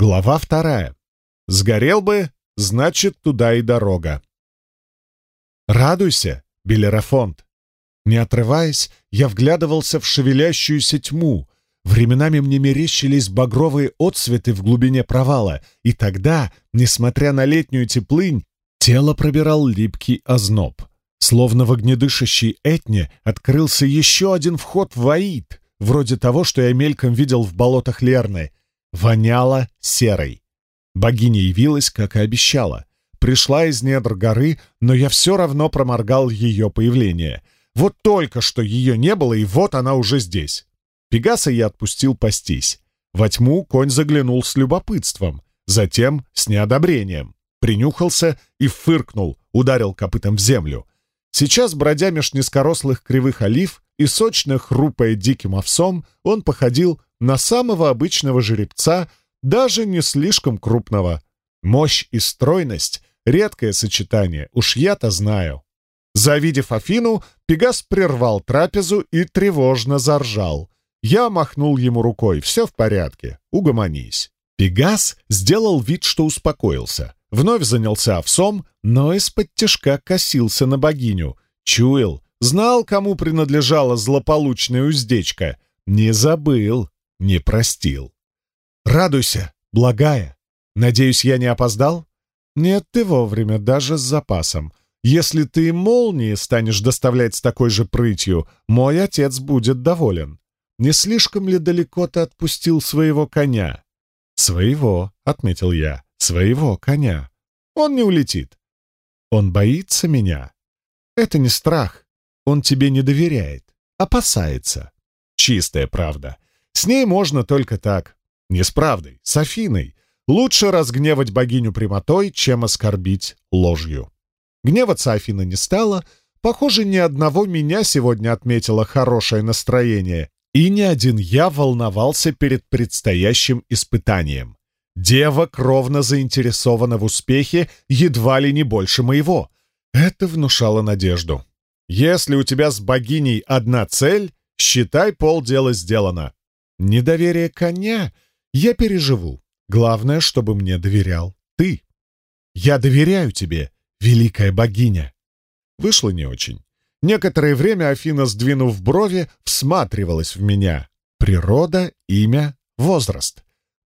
Глава вторая. Сгорел бы, значит, туда и дорога. «Радуйся, Белерафонт!» Не отрываясь, я вглядывался в шевелящуюся тьму. Временами мне мерещились багровые отсветы в глубине провала, и тогда, несмотря на летнюю теплынь, тело пробирал липкий озноб. Словно в огнедышащей Этне открылся еще один вход в Аид, вроде того, что я мельком видел в болотах Лерны. Воняло серой. Богиня явилась, как и обещала. Пришла из недр горы, но я все равно проморгал ее появление. Вот только что ее не было, и вот она уже здесь. Пегаса я отпустил пастись. Во тьму конь заглянул с любопытством, затем с неодобрением. Принюхался и фыркнул, ударил копытом в землю. Сейчас, бродя меж низкорослых кривых олив и сочно хрупая диким овсом, он походил на самого обычного жеребца, даже не слишком крупного. Мощь и стройность — редкое сочетание, уж я-то знаю. Завидев Афину, Пегас прервал трапезу и тревожно заржал. Я махнул ему рукой, все в порядке, угомонись. Пегас сделал вид, что успокоился. Вновь занялся овсом, но из-под тяжка косился на богиню. Чуял, знал, кому принадлежала злополучная уздечка. Не забыл, не простил. «Радуйся, благая! Надеюсь, я не опоздал?» «Нет, ты вовремя, даже с запасом. Если ты молнии станешь доставлять с такой же прытью, мой отец будет доволен. Не слишком ли далеко ты отпустил своего коня?» «Своего», — отметил я, — «своего коня. Он не улетит. Он боится меня. Это не страх. Он тебе не доверяет. Опасается. Чистая правда. С ней можно только так. Не с правдой, с Афиной. Лучше разгневать богиню прямотой, чем оскорбить ложью. Гневаться Афина не стала. Похоже, ни одного меня сегодня отметило хорошее настроение. И ни один я волновался перед предстоящим испытанием. Дева кровно заинтересована в успехе едва ли не больше моего. Это внушало надежду. Если у тебя с богиней одна цель, считай, полдела сделано. Недоверие коня я переживу. Главное, чтобы мне доверял ты. Я доверяю тебе, великая богиня. Вышло не очень. Некоторое время Афина, сдвинув брови, всматривалась в меня. Природа, имя, возраст.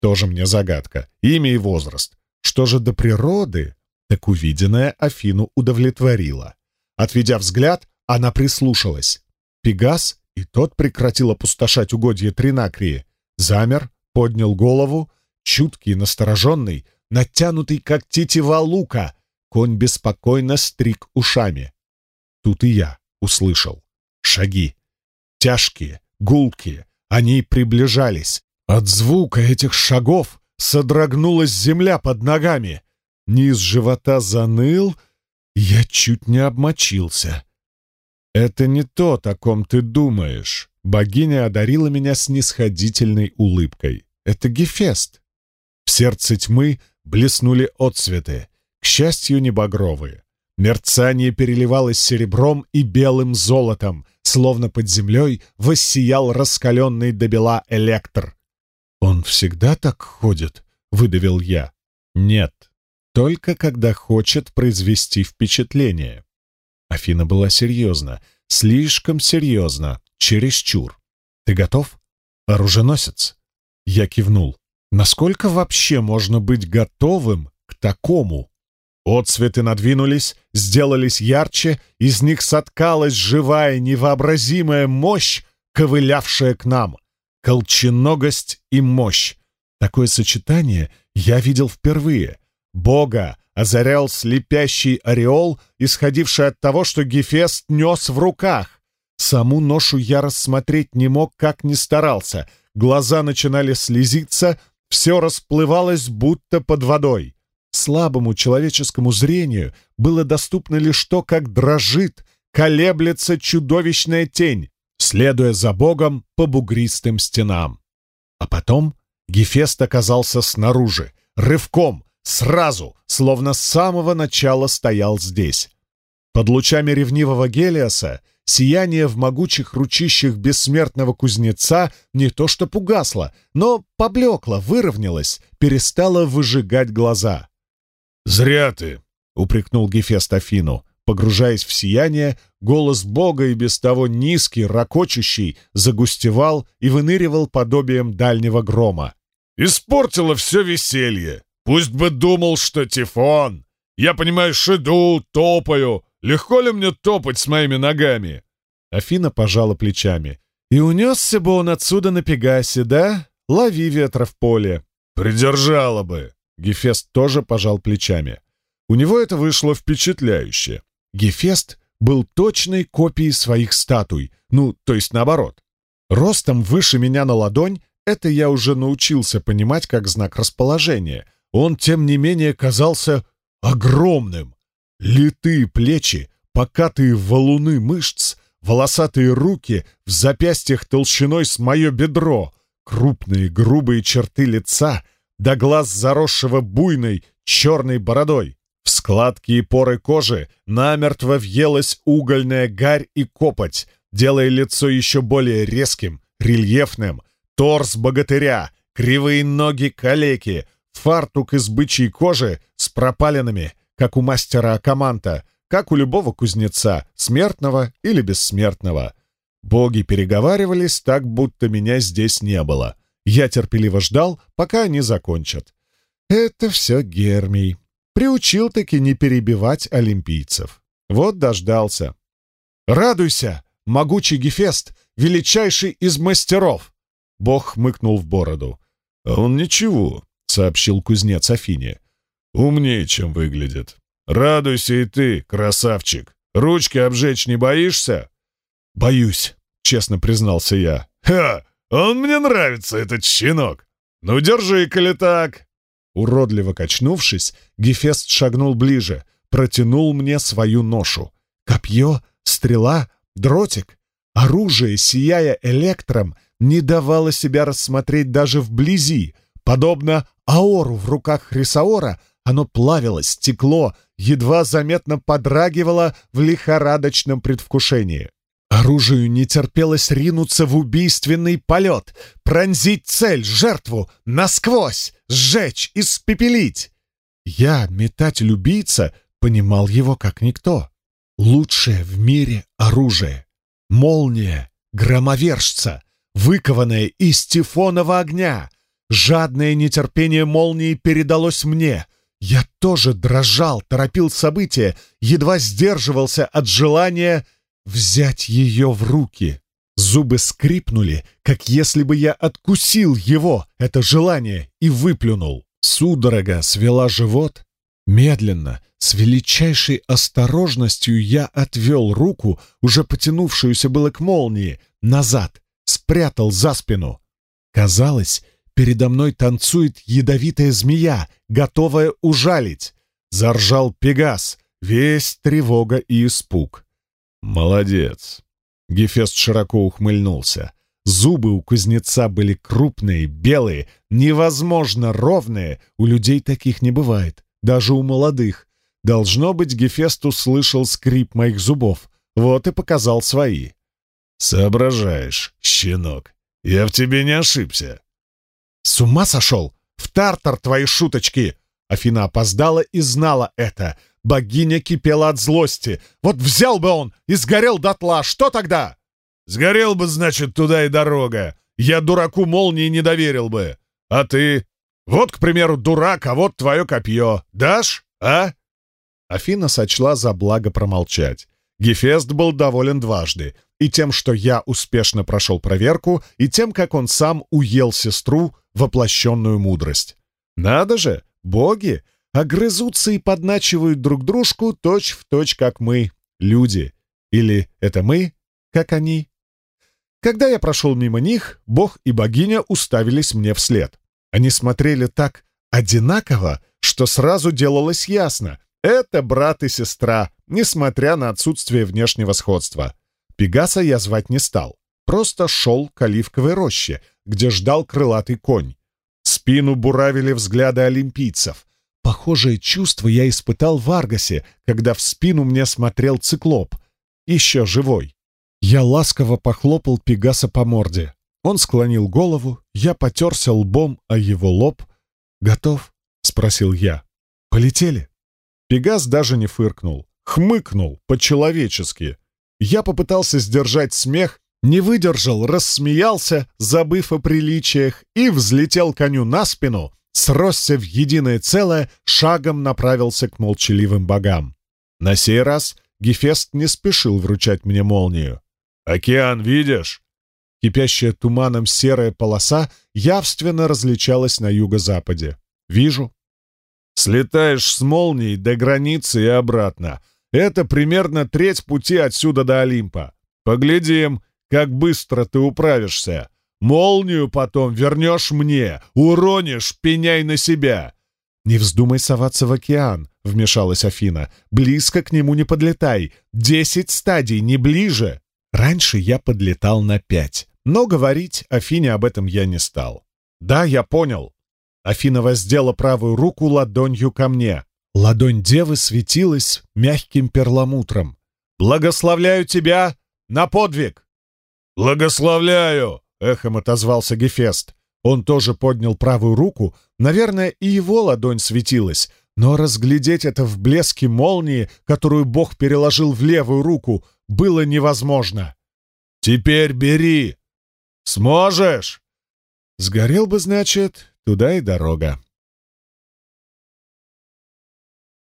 Тоже мне загадка. Имя и возраст. Что же до природы? Так увиденное Афину удовлетворило. Отведя взгляд, она прислушалась. Пегас, и тот прекратил опустошать угодье Тринакрии. Замер, поднял голову, чуткий, настороженный, натянутый, как тетива лука. Конь беспокойно стриг ушами. Тут и я услышал. Шаги. Тяжкие, гулкие. Они приближались. От звука этих шагов содрогнулась земля под ногами. Низ живота заныл, я чуть не обмочился. «Это не то, о ком ты думаешь», — богиня одарила меня снисходительной улыбкой. «Это Гефест». В сердце тьмы блеснули отцветы, к счастью, не багровые. Мерцание переливалось серебром и белым золотом, словно под землей воссиял раскаленный до бела электр. «Он всегда так ходит?» — выдавил я. «Нет, только когда хочет произвести впечатление». Афина была серьезна, слишком серьезна, чересчур. «Ты готов? Оруженосец?» Я кивнул. «Насколько вообще можно быть готовым к такому?» Отцветы надвинулись, сделались ярче, из них соткалась живая невообразимая мощь, ковылявшая к нам. Колченогость и мощь. Такое сочетание я видел впервые. Бога озарял слепящий ореол, исходивший от того, что Гефест нес в руках. Саму ношу я рассмотреть не мог, как ни старался. Глаза начинали слезиться, все расплывалось, будто под водой. Слабому человеческому зрению было доступно лишь то, как дрожит, колеблется чудовищная тень, следуя за Богом по бугристым стенам. А потом Гефест оказался снаружи, рывком, сразу, словно с самого начала стоял здесь. Под лучами ревнивого Гелиоса сияние в могучих ручищах бессмертного кузнеца не то что пугасло, но поблекло, выровнялось, перестало выжигать глаза. «Зря ты!» — упрекнул Гефест Афину. Погружаясь в сияние, голос Бога и без того низкий, ракочущий, загустевал и выныривал подобием дальнего грома. «Испортило все веселье! Пусть бы думал, что Тифон! Я, понимаешь, иду, топаю. Легко ли мне топать с моими ногами?» Афина пожала плечами. «И унесся бы он отсюда на Пегасе, да? Лови ветра в поле». «Придержала бы». Гефест тоже пожал плечами. У него это вышло впечатляюще. Гефест был точной копией своих статуй, ну, то есть наоборот. Ростом выше меня на ладонь, это я уже научился понимать как знак расположения. Он, тем не менее, казался огромным. Литые плечи, покатые валуны мышц, волосатые руки в запястьях толщиной с мое бедро, крупные грубые черты лица, до глаз заросшего буйной черной бородой. В складки и поры кожи намертво въелась угольная гарь и копоть, делая лицо еще более резким, рельефным. Торс богатыря, кривые ноги калеки, фартук из бычьей кожи с пропалинами, как у мастера Акаманта, как у любого кузнеца, смертного или бессмертного. Боги переговаривались так, будто меня здесь не было. Я терпеливо ждал, пока они закончат. Это все Гермий. Приучил-таки не перебивать олимпийцев. Вот дождался. «Радуйся, могучий Гефест, величайший из мастеров!» Бог хмыкнул в бороду. «А он ничего», — сообщил кузнец Афине. «Умнее, чем выглядит. Радуйся и ты, красавчик. Ручки обжечь не боишься?» «Боюсь», — честно признался я. «Ха! Он мне нравится, этот щенок! Ну, держи-ка так!» Уродливо качнувшись, Гефест шагнул ближе, протянул мне свою ношу. Копье, стрела, дротик. Оружие, сияя электром, не давало себя рассмотреть даже вблизи. Подобно аору в руках Хрисаора, оно плавилось, стекло, едва заметно подрагивало в лихорадочном предвкушении. Оружию не терпелось ринуться в убийственный полет, пронзить цель, жертву, насквозь, сжечь, испепелить. Я, метатель-убийца, понимал его как никто. Лучшее в мире оружие. Молния, громовержца, выкованная из тифонова огня. Жадное нетерпение молнии передалось мне. Я тоже дрожал, торопил события, едва сдерживался от желания взять ее в руки. Зубы скрипнули, как если бы я откусил его, это желание, и выплюнул. Судорога свела живот. Медленно, с величайшей осторожностью я отвел руку, уже потянувшуюся было к молнии, назад, спрятал за спину. Казалось, передо мной танцует ядовитая змея, готовая ужалить. Заржал Пегас, весь тревога и испуг. «Молодец!» Гефест широко ухмыльнулся. Зубы у кузнеца были крупные, белые, невозможно ровные. У людей таких не бывает, даже у молодых. Должно быть, Гефест услышал скрип моих зубов. Вот и показал свои. «Соображаешь, щенок. Я в тебе не ошибся». «С ума сошел? В тартар твои шуточки!» Афина опоздала и знала это. Богиня кипела от злости. Вот взял бы он и сгорел дотла, что тогда? Сгорел бы, значит, туда и дорога. Я дураку молнии не доверил бы. А ты? Вот, к примеру, дурак, а вот твое копье. Дашь, а?» Афина сочла за благо промолчать. Гефест был доволен дважды. И тем, что я успешно прошел проверку, и тем, как он сам уел сестру воплощенную мудрость. Надо же, боги огрызутся и подначивают друг дружку точь в точь, как мы, люди. Или это мы, как они? Когда я прошел мимо них, бог и богиня уставились мне вслед. Они смотрели так одинаково, что сразу делалось ясно. Это брат и сестра, несмотря на отсутствие внешнего сходства. Пегаса я звать не стал. Просто шел к оливковой роще, где ждал крылатый конь. Спину буравили взгляды олимпийцев. Похожее чувство я испытал в Аргасе, когда в спину мне смотрел циклоп. Еще живой. Я ласково похлопал Пегаса по морде. Он склонил голову, я потерся лбом о его лоб. «Готов?» — спросил я. «Полетели?» Пегас даже не фыркнул, хмыкнул по-человечески. Я попытался сдержать смех, не выдержал, рассмеялся, забыв о приличиях, и взлетел коню на спину, сросся в единое целое, шагом направился к молчаливым богам. На сей раз Гефест не спешил вручать мне молнию. «Океан видишь?» Кипящая туманом серая полоса явственно различалась на юго-западе. «Вижу». «Слетаешь с молнией до границы и обратно. Это примерно треть пути отсюда до Олимпа. Поглядим, как быстро ты управишься. Молнию потом вернешь мне, уронишь, пеняй на себя». «Не вздумай соваться в океан», — вмешалась Афина. «Близко к нему не подлетай. Десять стадий, не ближе». Раньше я подлетал на пять, но говорить Афине об этом я не стал. «Да, я понял». Афина воздела правую руку ладонью ко мне. Ладонь девы светилась мягким перламутром. «Благословляю тебя на подвиг!» «Благословляю!» Эхом отозвался Гефест. Он тоже поднял правую руку. Наверное, и его ладонь светилась. Но разглядеть это в блеске молнии, которую Бог переложил в левую руку, было невозможно. «Теперь бери! Сможешь?» Сгорел бы, значит, туда и дорога.